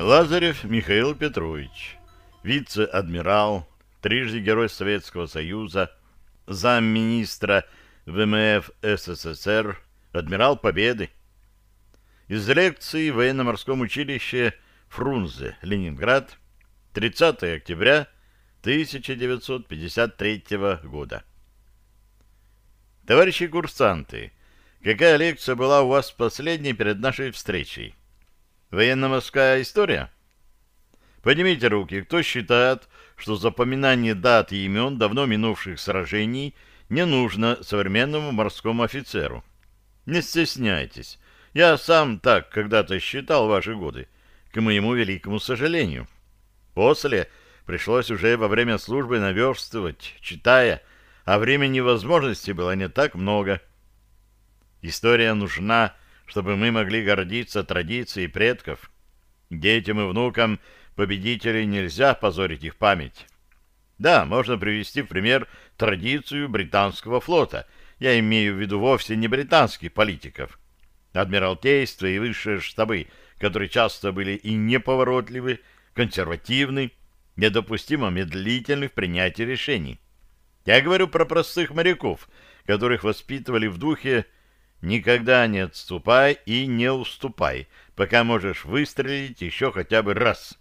Лазарев Михаил Петрович, вице-адмирал, трижды Герой Советского Союза, замминистра ВМФ СССР, адмирал Победы. Из лекции в военно-морском училище Фрунзе, Ленинград, 30 октября 1953 года. Товарищи курсанты, какая лекция была у вас последней перед нашей встречей? Военно-морская история? Поднимите руки, кто считает, что запоминание дат и имен давно минувших сражений не нужно современному морскому офицеру. Не стесняйтесь. Я сам так когда-то считал ваши годы, к моему великому сожалению. После пришлось уже во время службы наверстывать, читая, а времени и возможностей было не так много. История нужна чтобы мы могли гордиться традицией предков. Детям и внукам победителей нельзя позорить их память. Да, можно привести в пример традицию британского флота. Я имею в виду вовсе не британских политиков. Адмиралтейство и высшие штабы, которые часто были и неповоротливы, консервативны, недопустимо медлительны в принятии решений. Я говорю про простых моряков, которых воспитывали в духе Никогда не отступай и не уступай, пока можешь выстрелить еще хотя бы раз.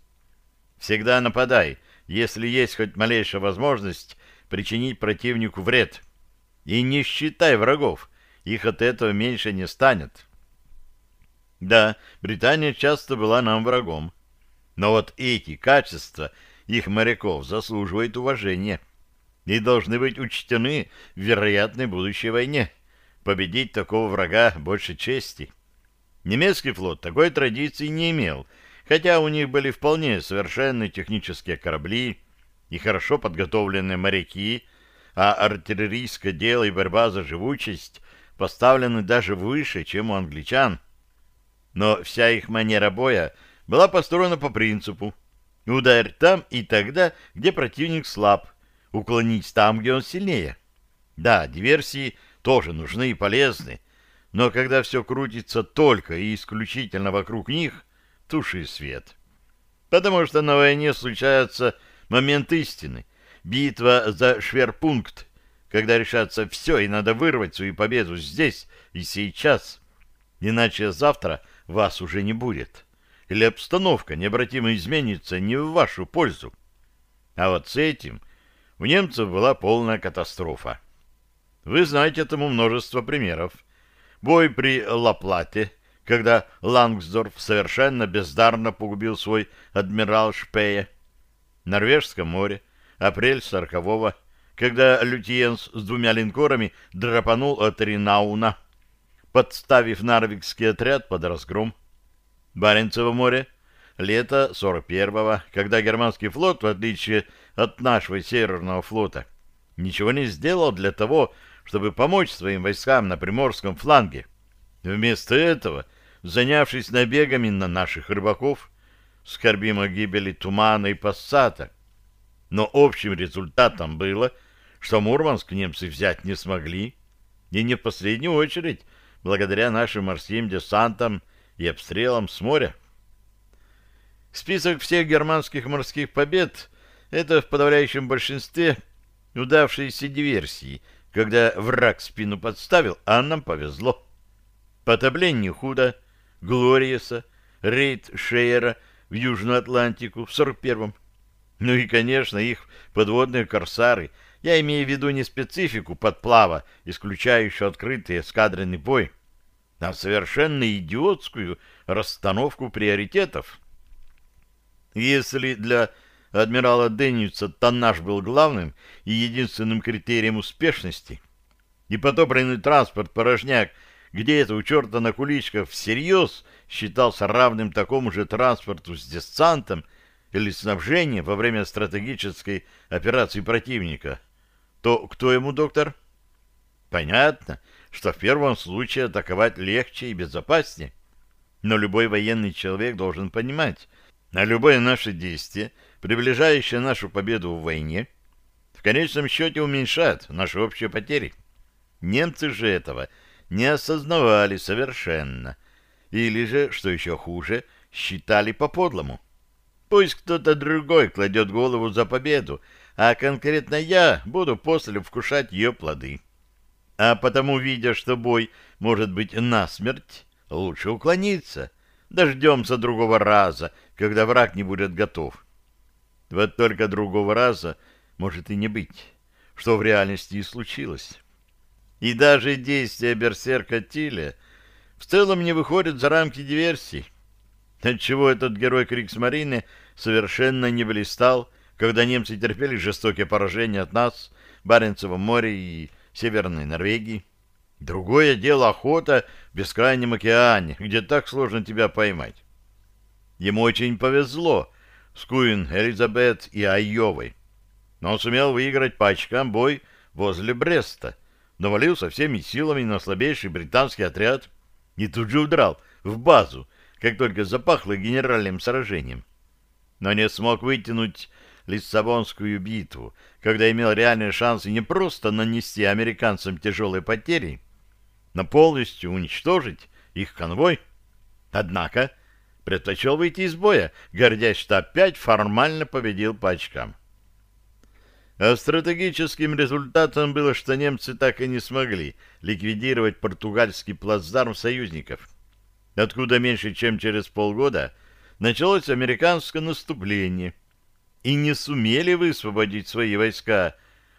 Всегда нападай, если есть хоть малейшая возможность причинить противнику вред. И не считай врагов, их от этого меньше не станет. Да, Британия часто была нам врагом. Но вот эти качества их моряков заслуживают уважения и должны быть учтены в вероятной будущей войне. Победить такого врага больше чести. Немецкий флот такой традиции не имел, хотя у них были вполне совершенные технические корабли и хорошо подготовленные моряки, а артиллерийское дело и борьба за живучесть поставлены даже выше, чем у англичан. Но вся их манера боя была построена по принципу «ударь там и тогда, где противник слаб, уклонить там, где он сильнее». Да, диверсии – тоже нужны и полезны, но когда все крутится только и исключительно вокруг них, туши свет. Потому что на войне случается момент истины, битва за шверпункт, когда решается все, и надо вырвать свою победу здесь и сейчас. Иначе завтра вас уже не будет. Или обстановка необратимо изменится не в вашу пользу. А вот с этим у немцев была полная катастрофа. Вы знаете этому множество примеров. Бой при Лаплате, когда Лангсдорф совершенно бездарно погубил свой адмирал Шпея. Норвежском море, апрель сорокового, когда Лютиенс с двумя линкорами драпанул от Ринауна, подставив нарвикский отряд под разгром. Баренцево море, лето сорок первого, когда германский флот, в отличие от нашего Северного флота, ничего не сделал для того, чтобы помочь своим войскам на приморском фланге. Вместо этого, занявшись набегами на наших рыбаков, скорбим о гибели Тумана и Пассата. Но общим результатом было, что Мурманск немцы взять не смогли, и не в последнюю очередь благодаря нашим морским десантам и обстрелам с моря. Список всех германских морских побед — это в подавляющем большинстве удавшиеся диверсии — когда враг спину подставил, а нам повезло. Потопление худо, Глориеса, рейд Шейера в Южную Атлантику в 41-м. Ну и, конечно, их подводные корсары. Я имею в виду не специфику подплава, исключающую открытый эскадренный бой, а совершенно идиотскую расстановку приоритетов. Если для адмирала Денниса тоннаж был главным и единственным критерием успешности, и подобранный транспорт порожняк где-то у черта на куличках всерьез считался равным такому же транспорту с десантом или снабжением во время стратегической операции противника, то кто ему доктор? Понятно, что в первом случае атаковать легче и безопаснее, но любой военный человек должен понимать, на любое наше действие – приближающая нашу победу в войне, в конечном счете уменьшает наши общие потери. Немцы же этого не осознавали совершенно, или же, что еще хуже, считали по-подлому. Пусть кто-то другой кладет голову за победу, а конкретно я буду после вкушать ее плоды. А потому, видя, что бой может быть насмерть, лучше уклониться. Дождемся другого раза, когда враг не будет готов. Вот только другого раза может и не быть, что в реальности и случилось. И даже действия берсерка Тиля в целом не выходят за рамки диверсий. Отчего этот герой Криксмарины совершенно не блистал, когда немцы терпели жестокие поражения от нас, Баренцевом море и Северной Норвегии. Другое дело охота в бескрайнем океане, где так сложно тебя поймать. Ему очень повезло с Куин, Элизабет и Айовой. Но он сумел выиграть по очкам бой возле Бреста, навалился всеми силами на слабейший британский отряд и тут же удрал в базу, как только запахло генеральным сражением. Но не смог вытянуть Лиссабонскую битву, когда имел реальные шансы не просто нанести американцам тяжелые потери, но полностью уничтожить их конвой. Однако предпочел выйти из боя, гордясь, что опять формально победил по очкам. А стратегическим результатом было, что немцы так и не смогли ликвидировать португальский плацдарм союзников, откуда меньше чем через полгода началось американское наступление, и не сумели высвободить свои войска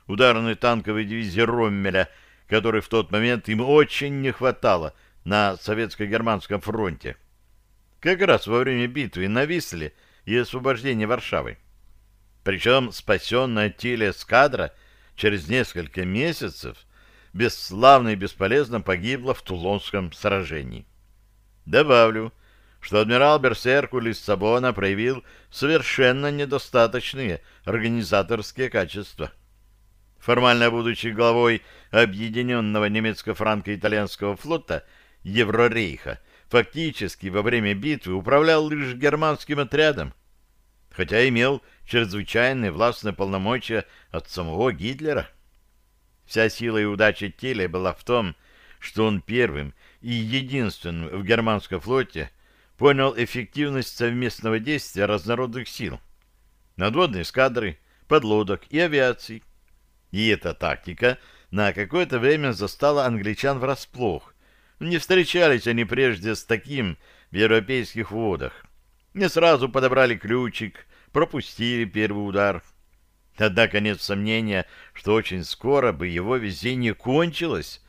ударной танковой дивизии Роммеля, которой в тот момент им очень не хватало на советско-германском фронте. Как раз во время битвы на Висле и освобождения Варшавы. Причем спасенная Тиле эскадра через несколько месяцев бесславно и бесполезно погибла в Тулонском сражении. Добавлю, что адмирал Берсерку Лиссабона проявил совершенно недостаточные организаторские качества. Формально будучи главой объединенного немецко-франко-итальянского флота Еврорейха, фактически во время битвы управлял лишь германским отрядом, хотя имел чрезвычайные властные полномочия от самого Гитлера. Вся сила и удача Тиля была в том, что он первым и единственным в германском флоте понял эффективность совместного действия разнородных сил, надводной эскадры, подлодок и авиации. И эта тактика на какое-то время застала англичан врасплох. Не встречались они прежде с таким в европейских водах. Не сразу подобрали ключик, пропустили первый удар. Однако нет сомнения, что очень скоро бы его везение кончилось,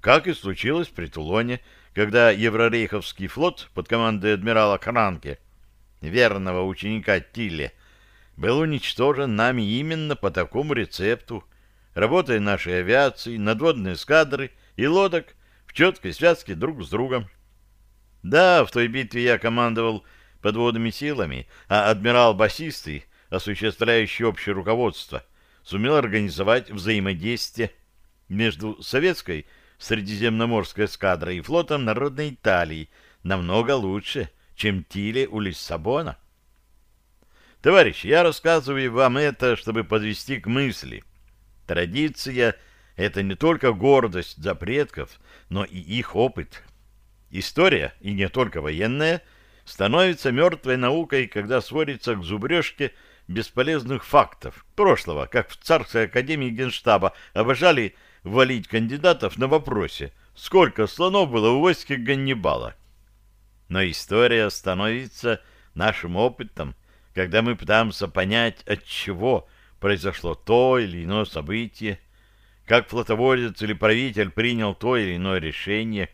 как и случилось при Тулоне, когда Еврорейховский флот под командой адмирала Кранке, верного ученика Тилле, был уничтожен нами именно по такому рецепту, работая нашей авиации, надводной эскадры и лодок в четкой связке друг с другом. Да, в той битве я командовал подводными силами, а адмирал Басистый, осуществляющий общее руководство, сумел организовать взаимодействие между советской Средиземноморской эскадрой и флотом Народной Италии намного лучше, чем Тиле у Лиссабона. Товарищи, я рассказываю вам это, чтобы подвести к мысли. Традиция — это не только гордость за предков, но и их опыт. История, и не только военная — становится мертвой наукой, когда сводится к зубрежке бесполезных фактов прошлого, как в Царской академии Генштаба обожали валить кандидатов на вопросе, сколько слонов было у войске Ганнибала. Но история становится нашим опытом, когда мы пытаемся понять, от чего произошло то или иное событие, как флотоводец или правитель принял то или иное решение.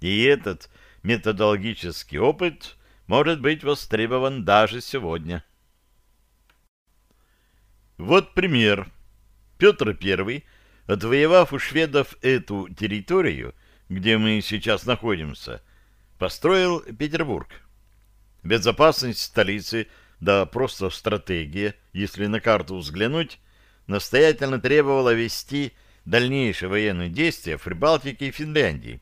И этот методологический опыт может быть востребован даже сегодня. Вот пример. Петр I, отвоевав у шведов эту территорию, где мы сейчас находимся, построил Петербург. Безопасность столицы, да просто стратегия, если на карту взглянуть, настоятельно требовала вести дальнейшие военные действия в Прибалтике и Финляндии,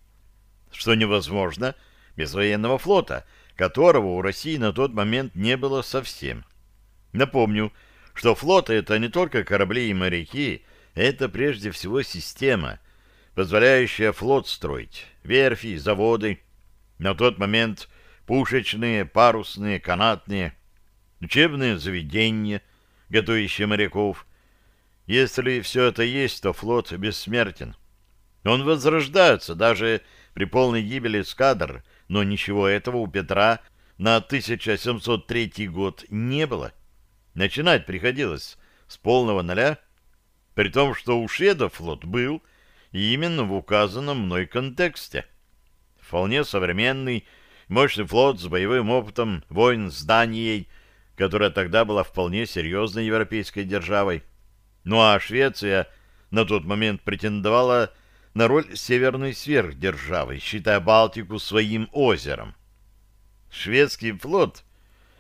что невозможно без военного флота – которого у России на тот момент не было совсем. Напомню, что флот — это не только корабли и моряки, это прежде всего система, позволяющая флот строить, верфи, заводы, на тот момент пушечные, парусные, канатные. учебные заведения, готовящие моряков. Если все это есть, то флот бессмертен. Он возрождается даже при полной гибели эскадр, но ничего этого у Петра на 1703 год не было. Начинать приходилось с полного нуля, при том, что у шведов флот был именно в указанном мной контексте. Вполне современный, мощный флот с боевым опытом войн с Данией, которая тогда была вполне серьезной европейской державой. Ну а Швеция на тот момент претендовала на роль северной сверхдержавы, считая Балтику своим озером. Шведский флот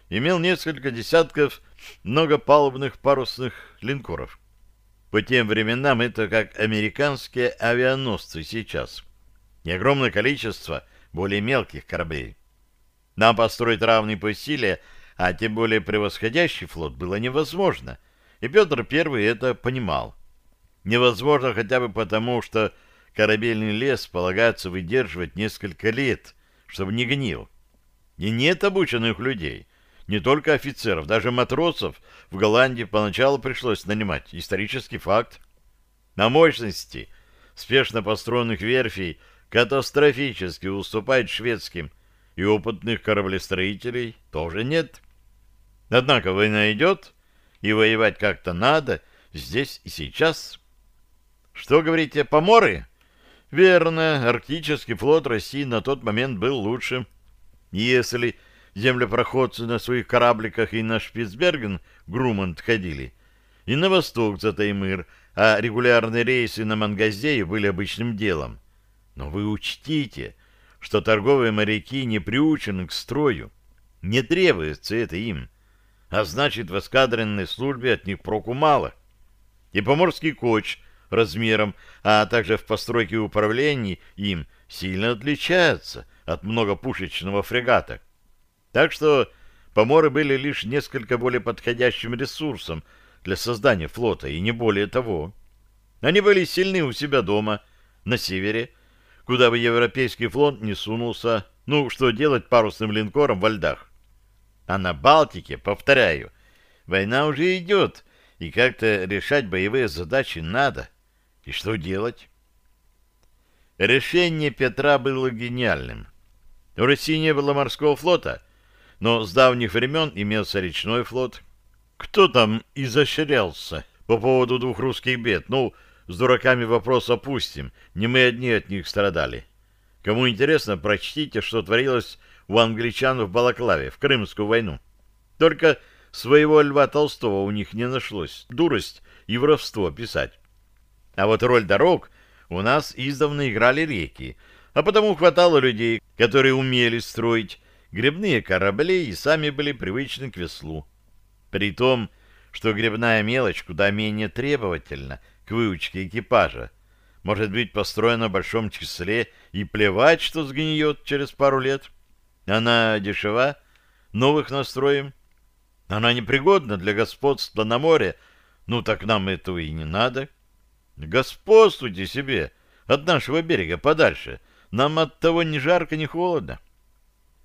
имел несколько десятков многопалубных парусных линкоров. По тем временам это как американские авианосцы сейчас. И огромное количество более мелких кораблей. Нам построить равный по силе, а тем более превосходящий флот было невозможно, и Петр I это понимал. Невозможно хотя бы потому, что корабельный лес полагается выдерживать несколько лет, чтобы не гнил. И нет обученных людей, не только офицеров, даже матросов в Голландии поначалу пришлось нанимать. Исторический факт. На мощности спешно построенных верфей катастрофически уступает шведским, и опытных кораблестроителей тоже нет. Однако война идет, и воевать как-то надо здесь и сейчас. Что говорите, поморы? Верно, арктический флот России на тот момент был лучшим. Если землепроходцы на своих корабликах и на Шпицберген, Грумант, ходили, и на восток за Таймыр, а регулярные рейсы на Мангазею были обычным делом. Но вы учтите, что торговые моряки не приучены к строю, не требуется это им, а значит в эскадренной службе от них проку мало. И поморский коч — размером, а также в постройке управлений им сильно отличается от многопушечного фрегата. Так что поморы были лишь несколько более подходящим ресурсом для создания флота, и не более того. Они были сильны у себя дома, на севере, куда бы европейский флот не сунулся, ну, что делать парусным линкором во льдах. А на Балтике, повторяю, война уже идет, и как-то решать боевые задачи надо — и что делать? Решение Петра было гениальным. У России не было морского флота, но с давних времен имелся речной флот. Кто там изощрялся по поводу двух русских бед? Ну, с дураками вопрос опустим, не мы одни от них страдали. Кому интересно, прочтите, что творилось у англичан в Балаклаве в Крымскую войну. Только своего Льва Толстого у них не нашлось. Дурость и воровство писать. А вот роль дорог у нас издавна играли реки, а потому хватало людей, которые умели строить гребные корабли и сами были привычны к веслу. При том, что гребная мелочь куда менее требовательна к выучке экипажа, может быть построена в большом числе и плевать, что сгниет через пару лет. Она дешева, новых настроим. Она непригодна для господства на море, ну так нам этого и не надо. — Господствуйте себе от нашего берега подальше. Нам от того ни жарко, ни холодно.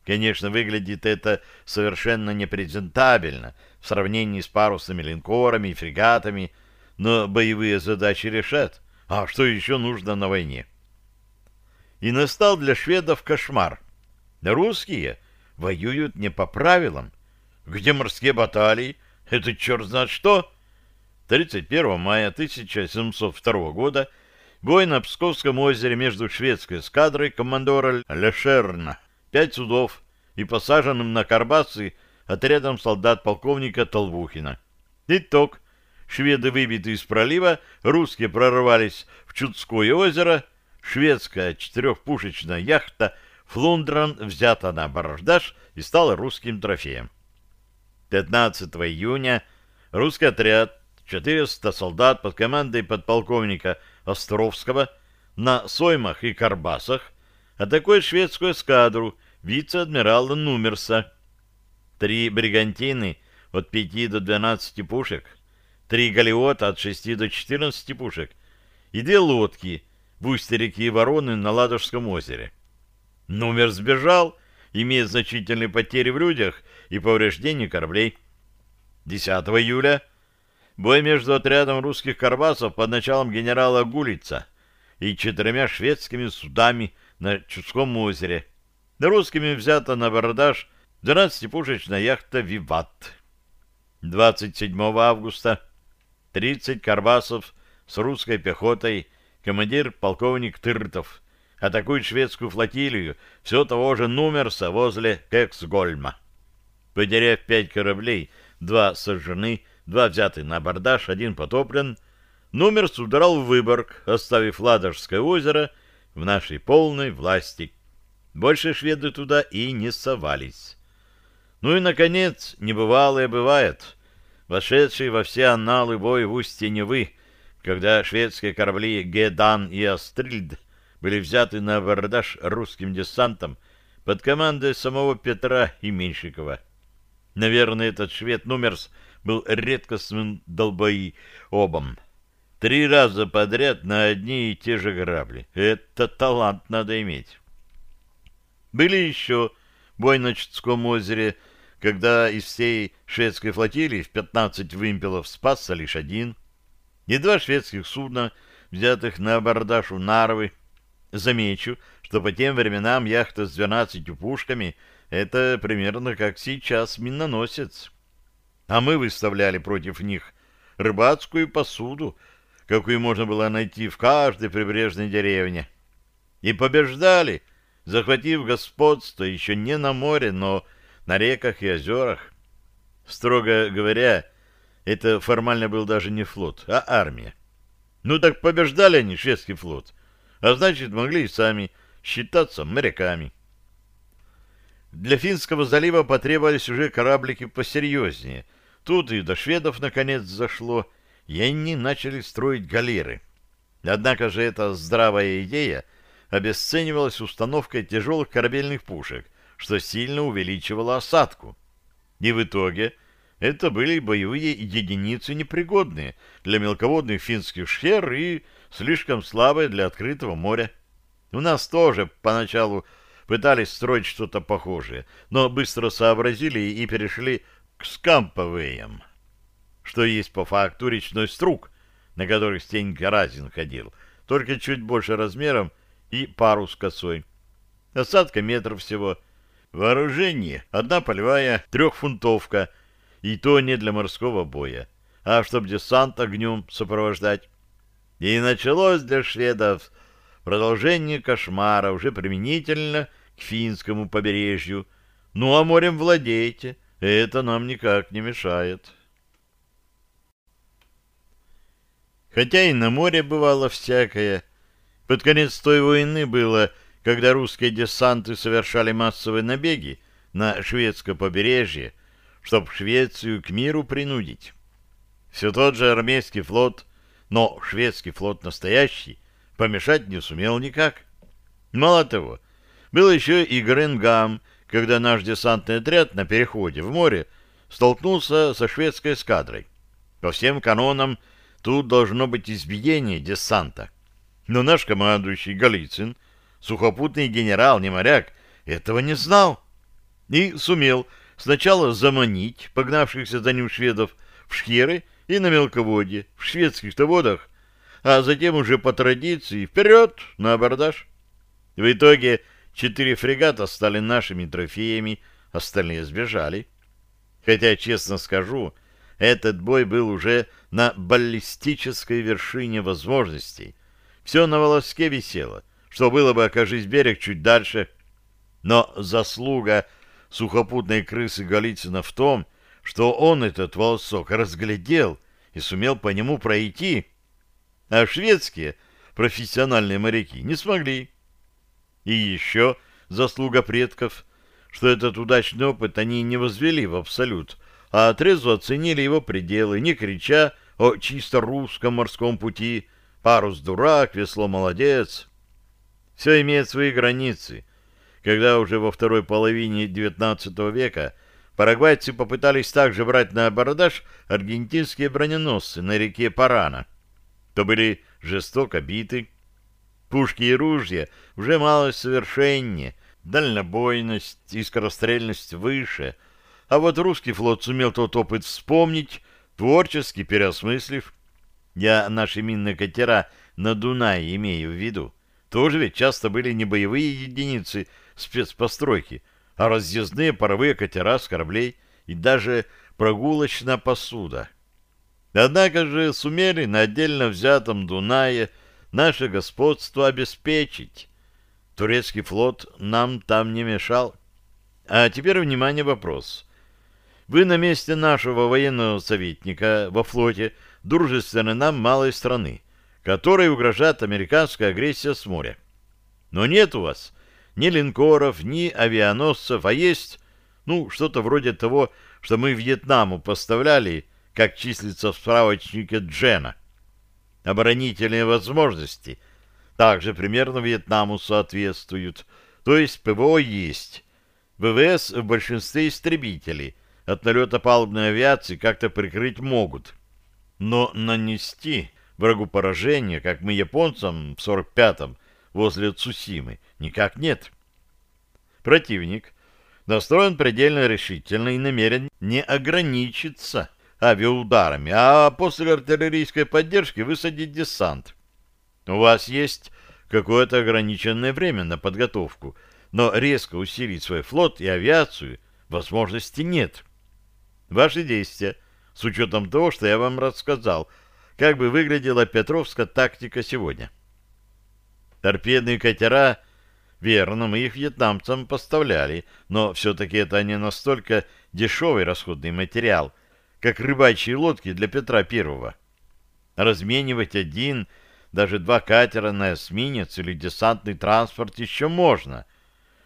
Конечно, выглядит это совершенно непрезентабельно в сравнении с парусными линкорами и фрегатами, но боевые задачи решат. А что еще нужно на войне? И настал для шведов кошмар. Русские воюют не по правилам. Где морские баталии? Это черт знает что. 31 мая 1702 года бой на Псковском озере между шведской эскадрой командора Лешерна, пять судов и посаженным на Карбасы отрядом солдат полковника Толбухина. Итог. Шведы выбиты из пролива, русские прорвались в Чудское озеро, шведская четырехпушечная яхта «Флундран» взята на абордаж и стала русским трофеем. 15 июня русский отряд 400 солдат под командой подполковника Островского на Соймах и Карбасах атакует шведскую эскадру вице-адмирала Нумерса. Три бригантины от 5 до 12 пушек, три галиота от 6 до 14 пушек и две лодки в устье реки Вороны на Ладожском озере. Нумер сбежал, имея значительные потери в людях и повреждения кораблей. 10 июля бой между отрядом русских карбасов под началом генерала Гулица и четырьмя шведскими судами на Чудском озере. Русскими взята на абордаж 12-пушечная яхта «Виват». 27 августа 30 карбасов с русской пехотой командир полковник Тыртов атакует шведскую флотилию все того же Нумерса возле Кексгольма. Потеряв пять кораблей, два сожжены, два взяты на абордаж, один потоплен, Нумерс удрал в Выборг, оставив Ладожское озеро в нашей полной власти. Больше шведы туда и не совались. Ну и, наконец, небывалое бывает. Вошедший во все анналы бой в устье Невы, когда шведские корабли «Гедан» и «Астрильд» были взяты на абордаж русским десантом под командой самого Петра и Меньшикова. Наверное, этот швед Нумерс был редкостным долбои-обом. Три раза подряд на одни и те же грабли. Это талант надо иметь. Были еще бой на Чудском озере, когда из всей шведской флотилии в 15 вымпелов спасся лишь один, и два шведских судна, взятых на абордаж у Нарвы. Замечу, что по тем временам яхта с 12 пушками — это примерно как сейчас миноносец. А мы выставляли против них рыбацкую посуду — какую можно было найти в каждой прибрежной деревне. И побеждали, захватив господство еще не на море, но на реках и озерах. Строго говоря, это формально был даже не флот, а армия. Ну так побеждали они шведский флот, а значит могли и сами считаться моряками. Для Финского залива потребовались уже кораблики посерьезнее. Тут и до шведов наконец зашло, и они начали строить галеры. Однако же эта здравая идея обесценивалась установкой тяжелых корабельных пушек, что сильно увеличивало осадку. И в итоге это были боевые единицы непригодные для мелководных финских шхер и слишком слабые для открытого моря. У нас тоже поначалу пытались строить что-то похожее, но быстро сообразили и перешли к скамповеям что есть по факту речной струк, на которых Стенька Разин ходил, только чуть больше размером и парус косой. Осадка метров всего. Вооружение — одна полевая трехфунтовка, и то не для морского боя, а чтоб десант огнем сопровождать. И началось для шведов продолжение кошмара уже применительно к финскому побережью. Ну, а морем владеете, это нам никак не мешает». Хотя и на море бывало всякое. Под конец той войны было, когда русские десанты совершали массовые набеги на шведское побережье, чтобы Швецию к миру принудить. Все тот же армейский флот, но шведский флот настоящий, помешать не сумел никак. Мало того, был еще и Гренгам, когда наш десантный отряд на переходе в море столкнулся со шведской эскадрой. По всем канонам Тут должно быть избиение десанта. Но наш командующий Голицын, сухопутный генерал, не моряк, этого не знал. И сумел сначала заманить погнавшихся за ним шведов в шхеры и на мелководье, в шведских-то водах, а затем уже по традиции вперед на абордаж. В итоге четыре фрегата стали нашими трофеями, остальные сбежали. Хотя, честно скажу, этот бой был уже на баллистической вершине возможностей. Все на волоске висело, что было бы, окажись берег чуть дальше. Но заслуга сухопутной крысы Голицына в том, что он этот волосок разглядел и сумел по нему пройти, а шведские профессиональные моряки не смогли. И еще заслуга предков, что этот удачный опыт они не возвели в абсолют, а трезво оценили его пределы, не крича о чисто русском морском пути «парус дурак, весло молодец». Все имеет свои границы. Когда уже во второй половине XIX века парагвайцы попытались также брать на абордаж аргентинские броненосцы на реке Парана, то были жестоко биты. Пушки и ружья уже мало совершеннее, дальнобойность и скорострельность выше — А вот русский флот сумел тот опыт вспомнить, творчески переосмыслив. Я наши минные катера на Дунае имею в виду. Тоже ведь часто были не боевые единицы спецпостройки, а разъездные паровые катера с кораблей и даже прогулочная посуда. Однако же сумели на отдельно взятом Дунае наше господство обеспечить. Турецкий флот нам там не мешал. А теперь, внимание, вопрос. Вы на месте нашего военного советника во флоте дружественной нам малой страны, которой угрожает американская агрессия с моря. Но нет у вас ни линкоров, ни авианосцев, а есть, ну, что-то вроде того, что мы Вьетнаму поставляли, как числится в справочнике Джена. Оборонительные возможности также примерно Вьетнаму соответствуют, то есть ПВО есть. ВВС в большинстве истребителей от налета палубной авиации как-то прикрыть могут. Но нанести врагу поражение, как мы японцам в 45-м возле Цусимы, никак нет. Противник настроен предельно решительно и намерен не ограничиться авиаударами, а после артиллерийской поддержки высадить десант. У вас есть какое-то ограниченное время на подготовку, но резко усилить свой флот и авиацию возможности нет. Ваши действия, с учетом того, что я вам рассказал, как бы выглядела Петровская тактика сегодня. Торпедные катера Верно, мы их вьетнамцам поставляли, но все-таки это не настолько дешевый расходный материал, как рыбачьи лодки для Петра Первого. Разменивать один, даже два катера на эсминец или десантный транспорт еще можно,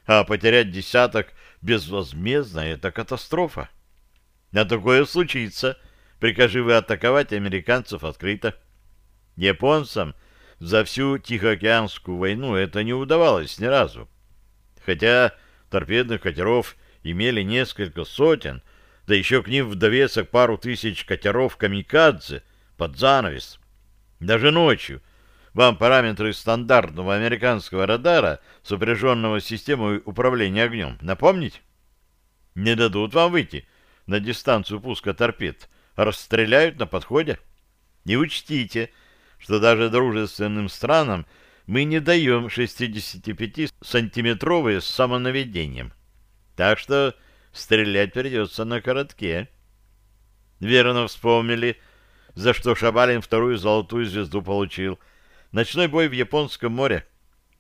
а потерять десяток безвозмездно — это катастрофа. А такое случится, прикажи вы атаковать американцев открыто. Японцам — за всю Тихоокеанскую войну это не удавалось ни разу. Хотя торпедных катеров имели несколько сотен, да еще к ним в довесок пару тысяч катеров «Камикадзе» под занавес. Даже ночью вам параметры стандартного американского радара, сопряженного с системой управления огнем, напомнить? Не дадут вам выйти на дистанцию пуска торпед, расстреляют на подходе. Не учтите, что даже дружественным странам мы не даем 65-сантиметровые с самонаведением. Так что стрелять придется на коротке. Верно вспомнили, за что Шабалин вторую золотую звезду получил. Ночной бой в Японском море.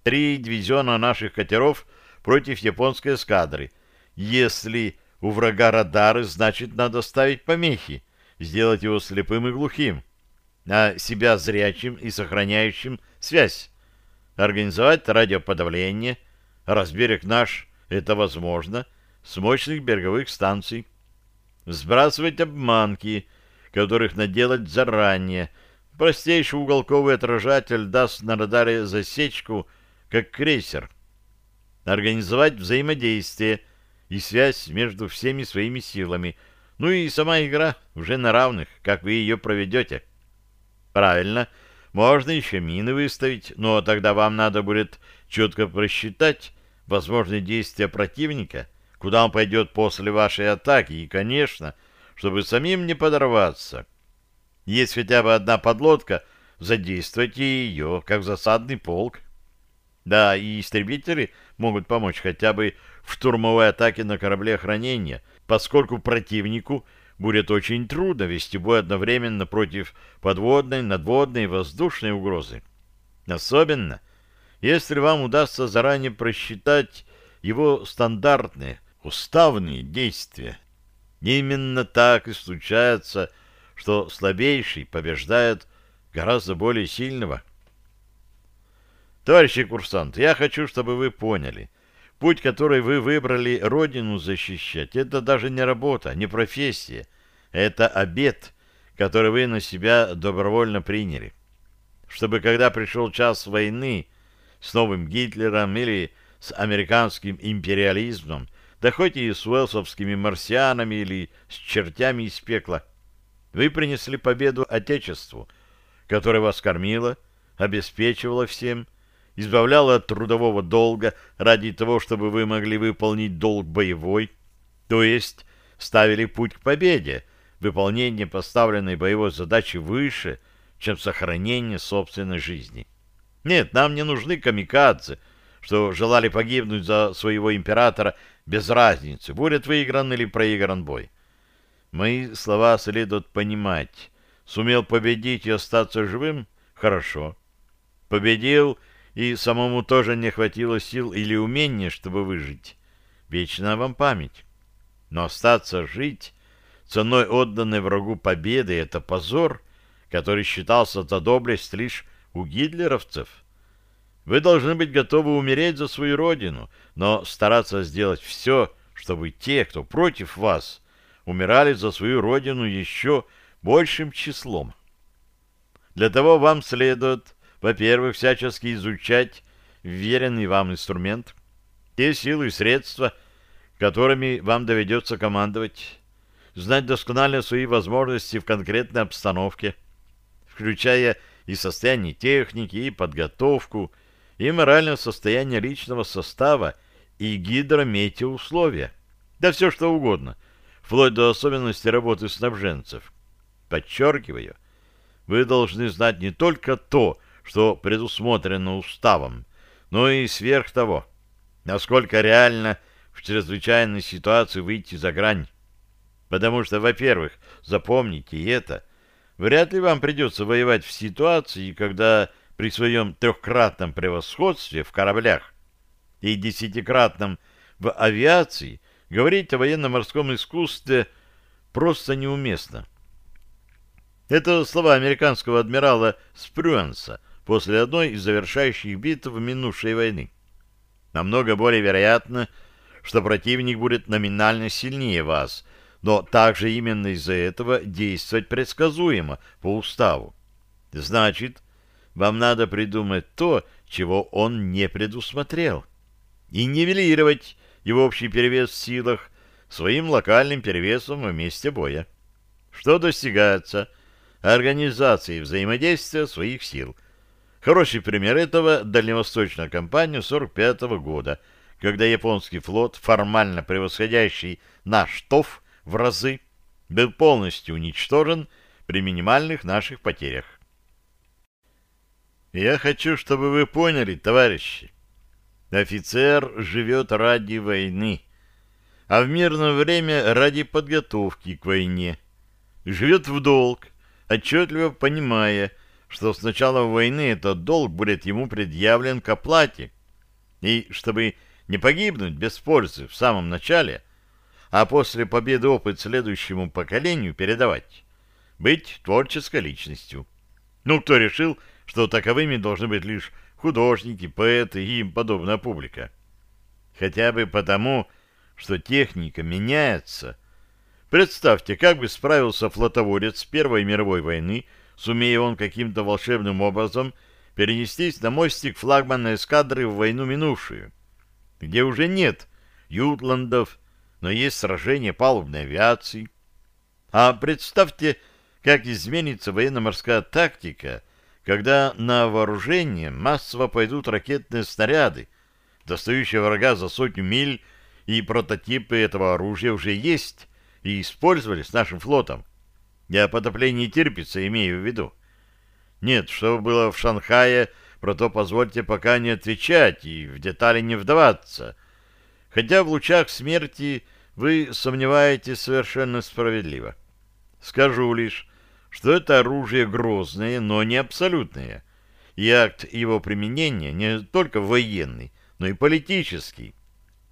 Три дивизиона наших катеров против японской эскадры. Если у врага радары, значит, надо ставить помехи, сделать его слепым и глухим а себя зрячим и сохраняющим связь. Организовать радиоподавление, разберег наш, это возможно, с мощных береговых станций. Сбрасывать обманки, которых наделать заранее. Простейший уголковый отражатель даст на радаре засечку, как крейсер. Организовать взаимодействие и связь между всеми своими силами. Ну и сама игра уже на равных, как вы ее проведете. Правильно. Можно еще мины выставить, но тогда вам надо будет четко просчитать возможные действия противника, куда он пойдет после вашей атаки, и, конечно, чтобы самим не подорваться. Есть хотя бы одна подлодка, задействуйте ее, как засадный полк. Да, и истребители могут помочь хотя бы в штурмовой атаке на корабле охранения, поскольку противнику — будет очень трудно вести бой одновременно против подводной, надводной и воздушной угрозы. Особенно, если вам удастся заранее просчитать его стандартные, уставные действия. Именно так и случается, что слабейший побеждает гораздо более сильного. Товарищи курсанты, я хочу, чтобы вы поняли, Путь, который вы выбрали родину защищать, это даже не работа, не профессия. Это обет, который вы на себя добровольно приняли. Чтобы когда пришел час войны с новым Гитлером или с американским империализмом, да хоть и с уэлсовскими марсианами или с чертями из пекла, вы принесли победу Отечеству, которое вас кормило, обеспечивало всем, избавляла от трудового долга ради того, чтобы вы могли выполнить долг боевой, то есть ставили путь к победе, выполнение поставленной боевой задачи выше, чем сохранение собственной жизни. Нет, нам не нужны камикадзе, что желали погибнуть за своего императора без разницы, будет выигран или проигран бой. Мои слова следует понимать. Сумел победить и остаться живым? Хорошо. Победил, и самому тоже не хватило сил или умения, чтобы выжить. Вечная вам память. Но остаться жить ценой отданной врагу победы — это позор, который считался за доблесть лишь у гитлеровцев. Вы должны быть готовы умереть за свою родину, но стараться сделать все, чтобы те, кто против вас, умирали за свою родину еще большим числом. Для того вам следует, во-первых, всячески изучать веренный вам инструмент, те силы и средства, которыми вам доведется командовать, знать досконально свои возможности в конкретной обстановке, включая и состояние техники, и подготовку, и моральное состояние личного состава, и гидрометеоусловия. Да все что угодно, вплоть до особенностей работы снабженцев. Подчеркиваю, вы должны знать не только то, что предусмотрено уставом, но и сверх того, насколько реально в чрезвычайной ситуации выйти за грань. Потому что, во-первых, запомните это, вряд ли вам придется воевать в ситуации, когда при своем трехкратном превосходстве в кораблях и десятикратном в авиации говорить о военно-морском искусстве просто неуместно. Это слова американского адмирала Спрюанса после одной из завершающих битв минувшей войны. Намного более вероятно, что противник будет номинально сильнее вас, но также именно из-за этого действовать предсказуемо по уставу. Значит, вам надо придумать то, чего он не предусмотрел, и нивелировать его общий перевес в силах своим локальным перевесом в месте боя. Что достигается? Организацией взаимодействия своих сил. Хороший пример этого — дальневосточная кампания 45 -го года, когда японский флот, формально превосходящий наш ТОВ в разы, был полностью уничтожен при минимальных наших потерях. Я хочу, чтобы вы поняли, товарищи. Офицер живет ради войны, а в мирное время ради подготовки к войне. Живет в долг, отчетливо понимая, что с начала войны этот долг будет ему предъявлен к оплате. И чтобы не погибнуть без пользы в самом начале, а после победы опыт следующему поколению передавать, быть творческой личностью. Ну, кто решил, что таковыми должны быть лишь художники, поэты и им подобная публика. Хотя бы потому, что техника меняется. Представьте, как бы справился флотоворец Первой мировой войны, сумея он каким-то волшебным образом перенестись на мостик флагманной эскадры в войну минувшую, где уже нет ютландов, но есть сражения палубной авиации. А представьте, как изменится военно-морская тактика, когда на вооружение массово пойдут ракетные снаряды, достающие врага за сотню миль, и прототипы этого оружия уже есть и использовались нашим флотом. Я потопление терпится, имею в виду. Нет, что было в Шанхае, про то позвольте пока не отвечать и в детали не вдаваться. Хотя в лучах смерти вы сомневаетесь совершенно справедливо. Скажу лишь, что это оружие грозное, но не абсолютное, и акт его применения не только военный, но и политический.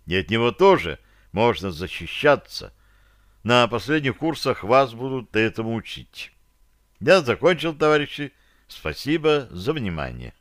И от него тоже можно защищаться. На последних курсах вас будут этому учить. Я закончил, товарищи. Спасибо за внимание.